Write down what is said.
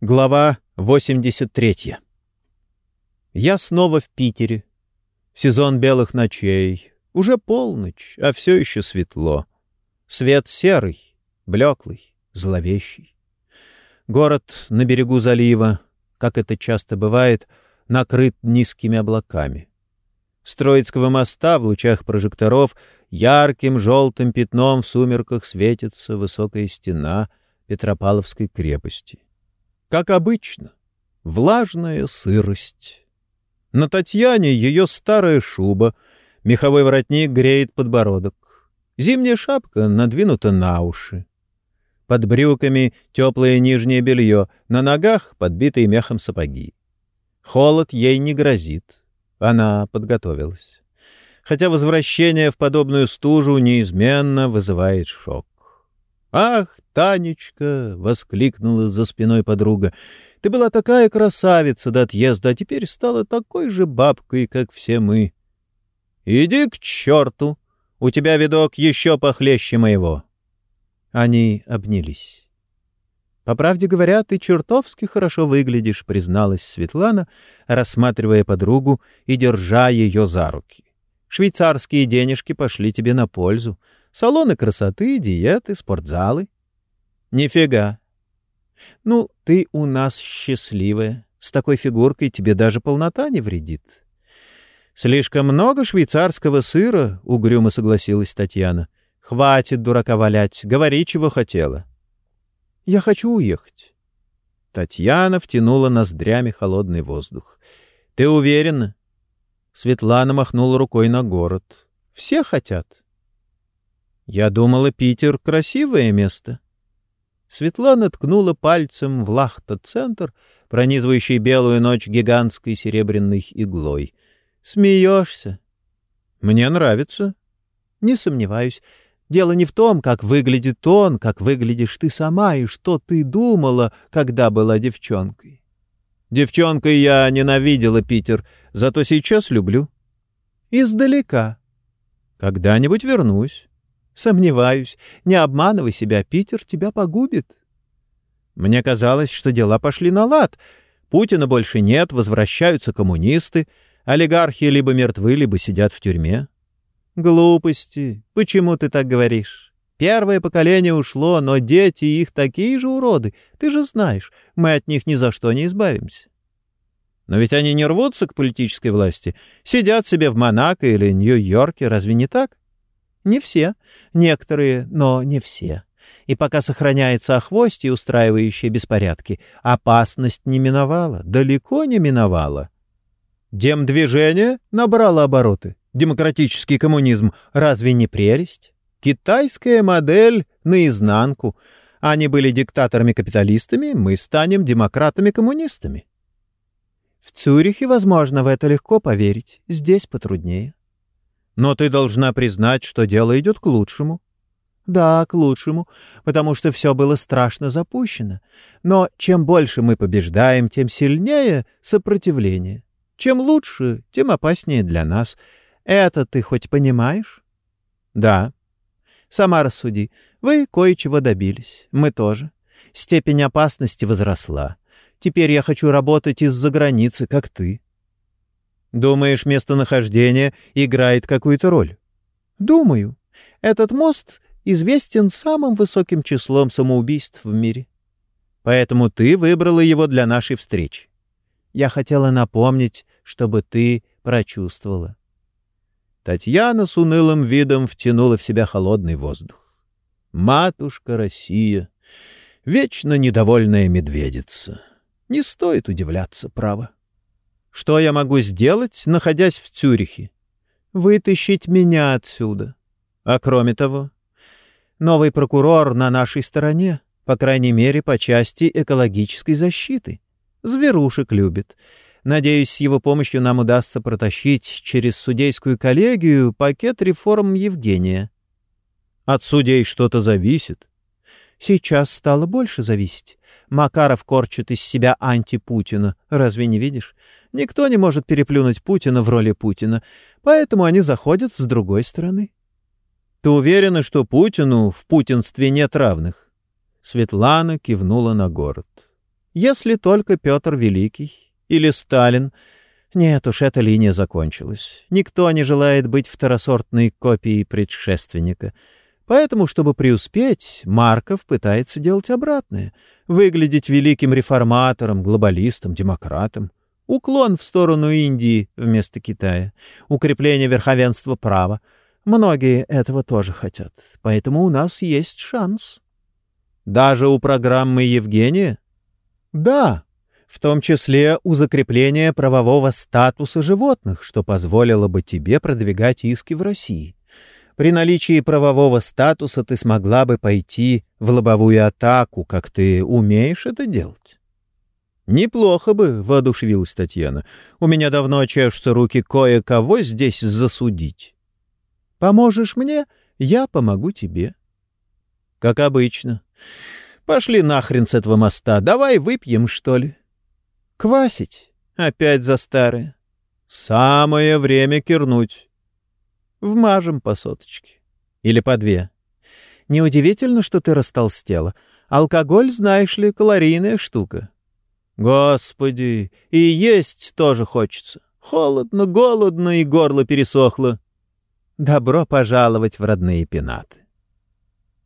Глава 83 Я снова в Питере. Сезон белых ночей. Уже полночь, а все еще светло. Свет серый, блеклый, зловещий. Город на берегу залива, как это часто бывает, накрыт низкими облаками. С Троицкого моста в лучах прожекторов ярким желтым пятном в сумерках светится высокая стена Петропавловской крепости. Как обычно, влажная сырость. На Татьяне ее старая шуба, меховой воротник греет подбородок. Зимняя шапка надвинута на уши. Под брюками теплое нижнее белье, на ногах подбитые мехом сапоги. Холод ей не грозит. Она подготовилась. Хотя возвращение в подобную стужу неизменно вызывает шок. «Ах, Танечка!» — воскликнула за спиной подруга. «Ты была такая красавица до отъезда, а теперь стала такой же бабкой, как все мы». «Иди к черту! У тебя видок еще похлеще моего!» Они обнялись. «По правде говоря, ты чертовски хорошо выглядишь», — призналась Светлана, рассматривая подругу и держа ее за руки. «Швейцарские денежки пошли тебе на пользу. Салоны красоты, диеты, спортзалы. Нифига. Ну, ты у нас счастливая. С такой фигуркой тебе даже полнота не вредит. Слишком много швейцарского сыра, угрюмо согласилась Татьяна. Хватит дурака валять, говори, чего хотела. Я хочу уехать. Татьяна втянула ноздрями холодный воздух. Ты уверена? Светлана махнула рукой на город. Все хотят. Я думала, Питер — красивое место. Светлана ткнула пальцем в лахта-центр, пронизывающий белую ночь гигантской серебряной иглой. «Смеешься?» «Мне нравится». «Не сомневаюсь. Дело не в том, как выглядит он, как выглядишь ты сама и что ты думала, когда была девчонкой». «Девчонкой я ненавидела Питер, зато сейчас люблю». «Издалека». «Когда-нибудь вернусь». Сомневаюсь. Не обманывай себя, Питер тебя погубит. Мне казалось, что дела пошли на лад. Путина больше нет, возвращаются коммунисты. Олигархи либо мертвы, либо сидят в тюрьме. Глупости. Почему ты так говоришь? Первое поколение ушло, но дети их такие же уроды. Ты же знаешь, мы от них ни за что не избавимся. Но ведь они не рвутся к политической власти. Сидят себе в Монако или Нью-Йорке, разве не так? Не все. Некоторые, но не все. И пока сохраняется охвостье, устраивающее беспорядки, опасность не миновала, далеко не миновала. Демдвижение набрало обороты. Демократический коммунизм разве не прелесть? Китайская модель наизнанку. Они были диктаторами-капиталистами, мы станем демократами-коммунистами. В Цюрихе, возможно, в это легко поверить, здесь потруднее. Но ты должна признать, что дело идет к лучшему. Да, к лучшему, потому что все было страшно запущено. Но чем больше мы побеждаем, тем сильнее сопротивление. Чем лучше, тем опаснее для нас. Это ты хоть понимаешь? Да. Сама рассуди. Вы кое-чего добились. Мы тоже. Степень опасности возросла. Теперь я хочу работать из-за границы, как ты. Думаешь, местонахождение играет какую-то роль? Думаю. Этот мост известен самым высоким числом самоубийств в мире. Поэтому ты выбрала его для нашей встречи. Я хотела напомнить, чтобы ты прочувствовала. Татьяна с унылым видом втянула в себя холодный воздух. Матушка Россия, вечно недовольная медведица. Не стоит удивляться, право. Что я могу сделать, находясь в Цюрихе? Вытащить меня отсюда. А кроме того, новый прокурор на нашей стороне, по крайней мере, по части экологической защиты. Зверушек любит. Надеюсь, с его помощью нам удастся протащить через судейскую коллегию пакет реформ Евгения. От судей что-то зависит. Сейчас стало больше зависеть. Макаров корчит из себя антипутина. Разве не видишь? Никто не может переплюнуть Путина в роли Путина, поэтому они заходят с другой стороны. Ты уверена, что Путину в путинстве нет равных? Светлана кивнула на город. Если только Петр Великий или Сталин. Нет уж, эта линия закончилась. Никто не желает быть второсортной копией предшественника. Поэтому, чтобы преуспеть, Марков пытается делать обратное — выглядеть великим реформатором, глобалистом, демократом. Уклон в сторону Индии вместо Китая, укрепление верховенства права. Многие этого тоже хотят, поэтому у нас есть шанс. Даже у программы Евгения? Да, в том числе у закрепления правового статуса животных, что позволило бы тебе продвигать иски в России. При наличии правового статуса ты смогла бы пойти в лобовую атаку, как ты умеешь это делать. «Неплохо бы», — воодушевилась Татьяна. «У меня давно чешутся руки кое-кого здесь засудить». «Поможешь мне, я помогу тебе». «Как обычно. Пошли нахрен с этого моста. Давай выпьем, что ли?» «Квасить? Опять за старое?» «Самое время кирнуть». «Вмажем по соточке. Или по две». «Неудивительно, что ты растолстела. Алкоголь, знаешь ли, калорийная штука». Господи, и есть тоже хочется. Холодно, голодно и горло пересохло. Добро пожаловать в родные пенаты.